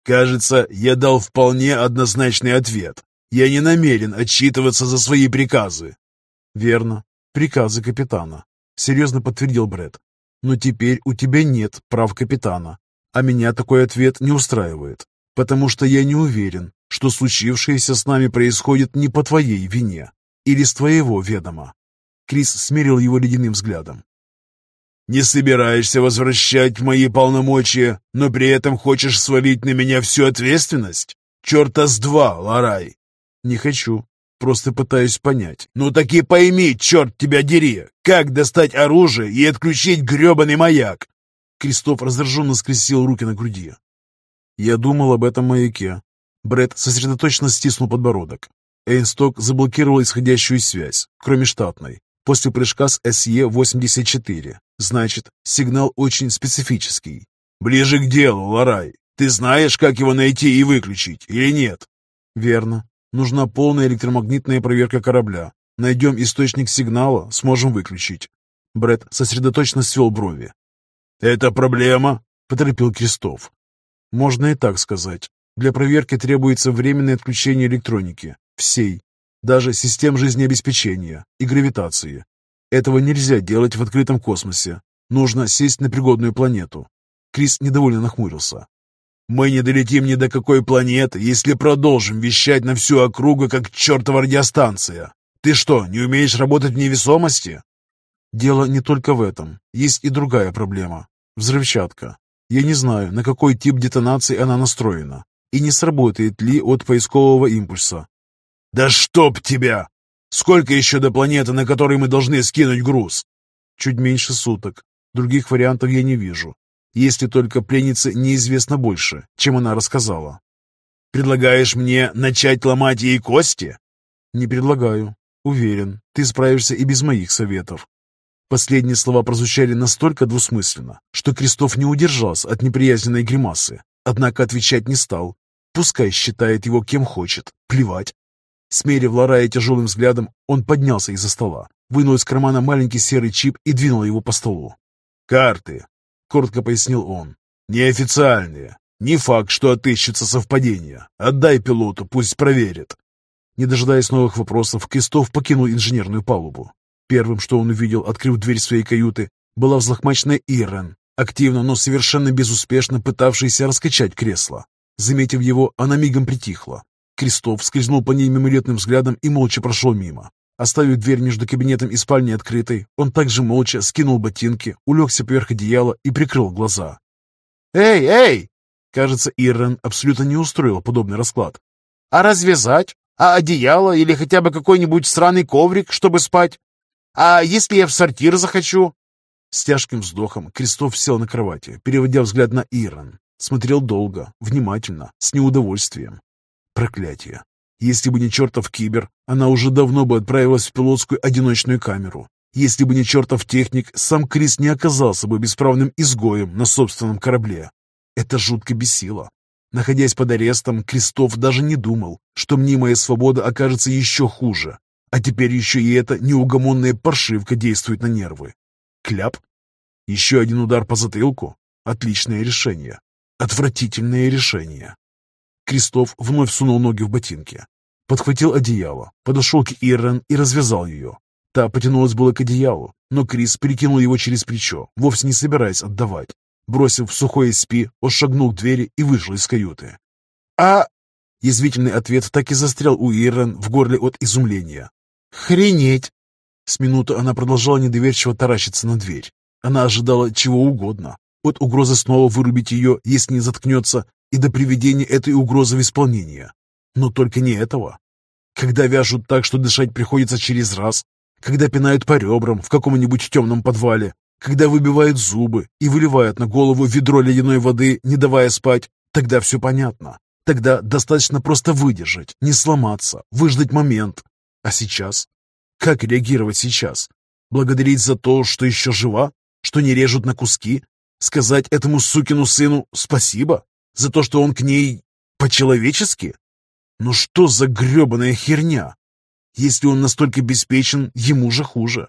Кажется, я дал вполне однозначный ответ. Я не намерен отчитываться за свои приказы. Верно, приказы капитана, серьезно подтвердил Бред. Но теперь у тебя нет прав капитана, а меня такой ответ не устраивает, потому что я не уверен, что случившееся с нами происходит не по твоей вине или с твоего ведома. Крис смерил его ледяным взглядом. Не собираешься возвращать мои полномочия, но при этом хочешь свалить на меня всю ответственность? Черта с два, Ларай!» «Не хочу. Просто пытаюсь понять». «Ну так и пойми, черт тебя дери! Как достать оружие и отключить гребаный маяк?» Кристоф раздраженно скрестил руки на груди. «Я думал об этом маяке». Бред сосредоточенно стиснул подбородок. Эйнсток заблокировал исходящую связь, кроме штатной, после прыжка с СЕ-84. Значит, сигнал очень специфический. «Ближе к делу, Ларай. Ты знаешь, как его найти и выключить, или нет?» «Верно. Нужна полная электромагнитная проверка корабля. Найдем источник сигнала, сможем выключить». Бред сосредоточенно свел брови. «Это проблема?» — поторопил Крестов. «Можно и так сказать. Для проверки требуется временное отключение электроники. Всей. Даже систем жизнеобеспечения и гравитации. Этого нельзя делать в открытом космосе. Нужно сесть на пригодную планету. Крис недовольно нахмурился. «Мы не долетим ни до какой планеты, если продолжим вещать на всю округу, как чертова радиостанция. Ты что, не умеешь работать в невесомости?» «Дело не только в этом. Есть и другая проблема. Взрывчатка. Я не знаю, на какой тип детонации она настроена, и не сработает ли от поискового импульса». «Да чтоб тебя!» Сколько еще до планеты, на которой мы должны скинуть груз? Чуть меньше суток. Других вариантов я не вижу. Если только пленнице неизвестно больше, чем она рассказала. Предлагаешь мне начать ломать ей кости? Не предлагаю. Уверен, ты справишься и без моих советов. Последние слова прозвучали настолько двусмысленно, что Крестов не удержался от неприязненной гримасы, однако отвечать не стал. Пускай считает его кем хочет, плевать. Смерив Ларая тяжелым взглядом, он поднялся из-за стола, вынул из кармана маленький серый чип и двинул его по столу. «Карты», — коротко пояснил он, — «неофициальные. Не факт, что отыщутся совпадения. Отдай пилоту, пусть проверит». Не дожидаясь новых вопросов, Крестов покинул инженерную палубу. Первым, что он увидел, открыв дверь своей каюты, была взлохмаченная Ирен, активно, но совершенно безуспешно пытавшаяся раскачать кресло. Заметив его, она мигом притихла, Крестов скользнул по ней мимолетным взглядом и молча прошел мимо. Оставив дверь между кабинетом и спальней открытой, он также молча скинул ботинки, улегся поверх одеяла и прикрыл глаза. «Эй, эй!» Кажется, Иррен абсолютно не устроил подобный расклад. «А развязать? А одеяло или хотя бы какой-нибудь сраный коврик, чтобы спать? А если я в сортир захочу?» С тяжким вздохом Крестов сел на кровати, переводя взгляд на Иррен. Смотрел долго, внимательно, с неудовольствием. Проклятие. Если бы не чертов кибер, она уже давно бы отправилась в пилотскую одиночную камеру. Если бы не чертов техник, сам Крис не оказался бы бесправным изгоем на собственном корабле. Это жутко бесило. Находясь под арестом, Крестов даже не думал, что мнимая свобода окажется еще хуже. А теперь еще и эта неугомонная паршивка действует на нервы. Кляп. Еще один удар по затылку. Отличное решение. Отвратительное решение. Крестов вновь сунул ноги в ботинки. Подхватил одеяло, подошел к Иррен и развязал ее. Та потянулась было к одеялу, но Крис перекинул его через плечо, вовсе не собираясь отдавать. Бросив сухое спи, он шагнул к двери и вышел из каюты. «А...» Язвительный ответ так и застрял у Иррен в горле от изумления. «Хренеть!» С минуты она продолжала недоверчиво таращиться на дверь. Она ожидала чего угодно. От угрозы снова вырубить ее, если не заткнется, и до приведения этой угрозы в исполнение. Но только не этого. Когда вяжут так, что дышать приходится через раз, когда пинают по ребрам в каком-нибудь темном подвале, когда выбивают зубы и выливают на голову ведро ледяной воды, не давая спать, тогда все понятно. Тогда достаточно просто выдержать, не сломаться, выждать момент. А сейчас? Как реагировать сейчас? Благодарить за то, что еще жива? Что не режут на куски? Сказать этому сукину сыну спасибо? За то, что он к ней по-человечески? Ну что за гребаная херня? Если он настолько беспечен, ему же хуже.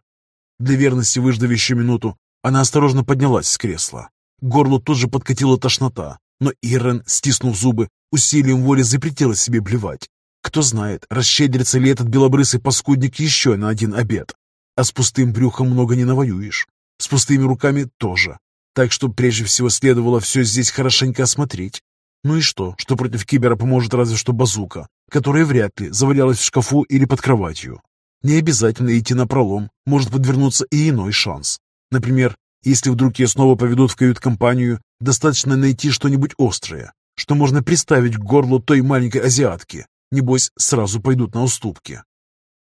Для верности выждав еще минуту, она осторожно поднялась с кресла. Горло тут же подкатила тошнота, но Ирен, стиснув зубы, усилием воли запретила себе блевать. Кто знает, расщедрится ли этот белобрысый паскудник еще на один обед. А с пустым брюхом много не навоюешь. С пустыми руками тоже. Так что прежде всего следовало все здесь хорошенько осмотреть. Ну и что, что против кибера поможет разве что базука, которая вряд ли завалялась в шкафу или под кроватью. Не обязательно идти на пролом, может подвернуться и иной шанс. Например, если вдруг ее снова поведут в кают-компанию, достаточно найти что-нибудь острое, что можно приставить к горлу той маленькой азиатки. Небось, сразу пойдут на уступки.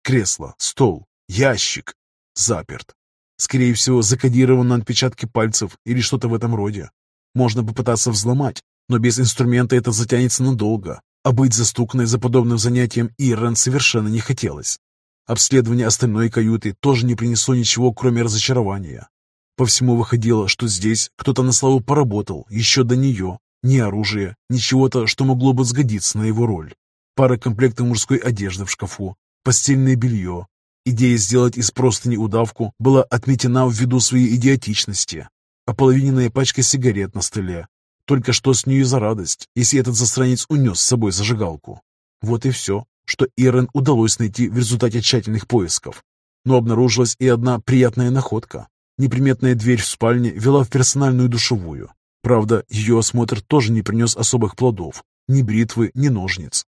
Кресло, стол, ящик. Заперт. Скорее всего, закодирован на отпечатки пальцев или что-то в этом роде. Можно попытаться взломать, но без инструмента это затянется надолго, а быть застуканной за подобным занятием Ирен совершенно не хотелось. Обследование остальной каюты тоже не принесло ничего, кроме разочарования. По всему выходило, что здесь кто-то на славу поработал еще до нее. Ни оружия, ни чего-то, что могло бы сгодиться на его роль. Пара комплектов мужской одежды в шкафу, постельное белье. Идея сделать из простыни удавку была отметена ввиду своей идиотичности. Ополовиненная пачка сигарет на столе, только что с нее за радость, если этот засранец унес с собой зажигалку. Вот и все, что Ирен удалось найти в результате тщательных поисков. Но обнаружилась и одна приятная находка. Неприметная дверь в спальне вела в персональную душевую. Правда, ее осмотр тоже не принес особых плодов. Ни бритвы, ни ножниц.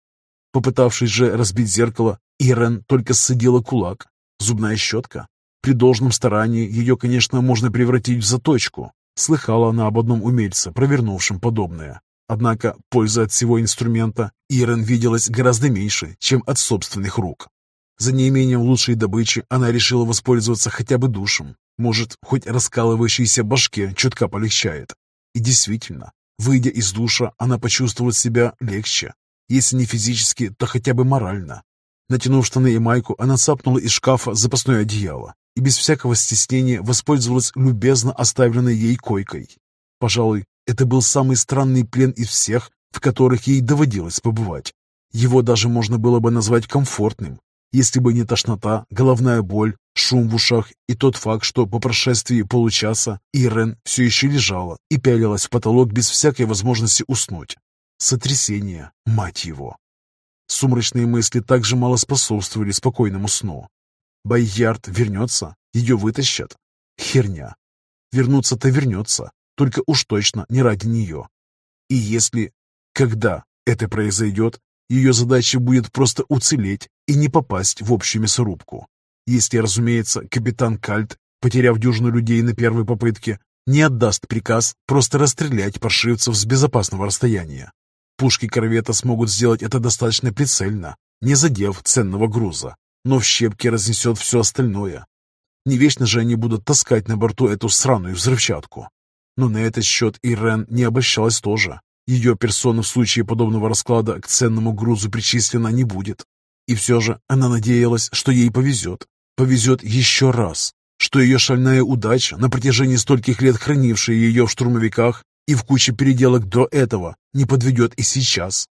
Попытавшись же разбить зеркало, Ирен только ссадила кулак. Зубная щетка. При должном старании ее, конечно, можно превратить в заточку, Слыхала она об одном умельце, провернувшем подобное. Однако польза от всего инструмента Ирен виделась гораздо меньше, чем от собственных рук. За неимением лучшей добычи она решила воспользоваться хотя бы душем. Может, хоть раскалывающейся башке чутка полегчает. И действительно, выйдя из душа, она почувствовала себя легче. Если не физически, то хотя бы морально. Натянув штаны и майку, она цапнула из шкафа запасное одеяло и без всякого стеснения воспользовалась любезно оставленной ей койкой. Пожалуй, это был самый странный плен из всех, в которых ей доводилось побывать. Его даже можно было бы назвать комфортным, если бы не тошнота, головная боль, шум в ушах и тот факт, что по прошествии получаса Ирен все еще лежала и пялилась в потолок без всякой возможности уснуть. Сотрясение, мать его. Сумрачные мысли также мало способствовали спокойному сну. Байярд вернется, ее вытащат. Херня. Вернуться-то вернется, только уж точно не ради нее. И если, когда это произойдет, Ее задача будет просто уцелеть и не попасть в общую мясорубку. Если, разумеется, капитан Кальт, потеряв дюжину людей на первой попытке, не отдаст приказ просто расстрелять паршивцев с безопасного расстояния. Пушки корвета смогут сделать это достаточно прицельно, не задев ценного груза, но в щепки разнесет все остальное. Не вечно же они будут таскать на борту эту сраную взрывчатку. Но на этот счет Ирен не обольщалась тоже. Ее персона в случае подобного расклада к ценному грузу причислена не будет. И все же она надеялась, что ей повезет. Повезет еще раз. Что ее шальная удача, на протяжении стольких лет хранившая ее в штурмовиках и в куче переделок до этого, не подведет и сейчас.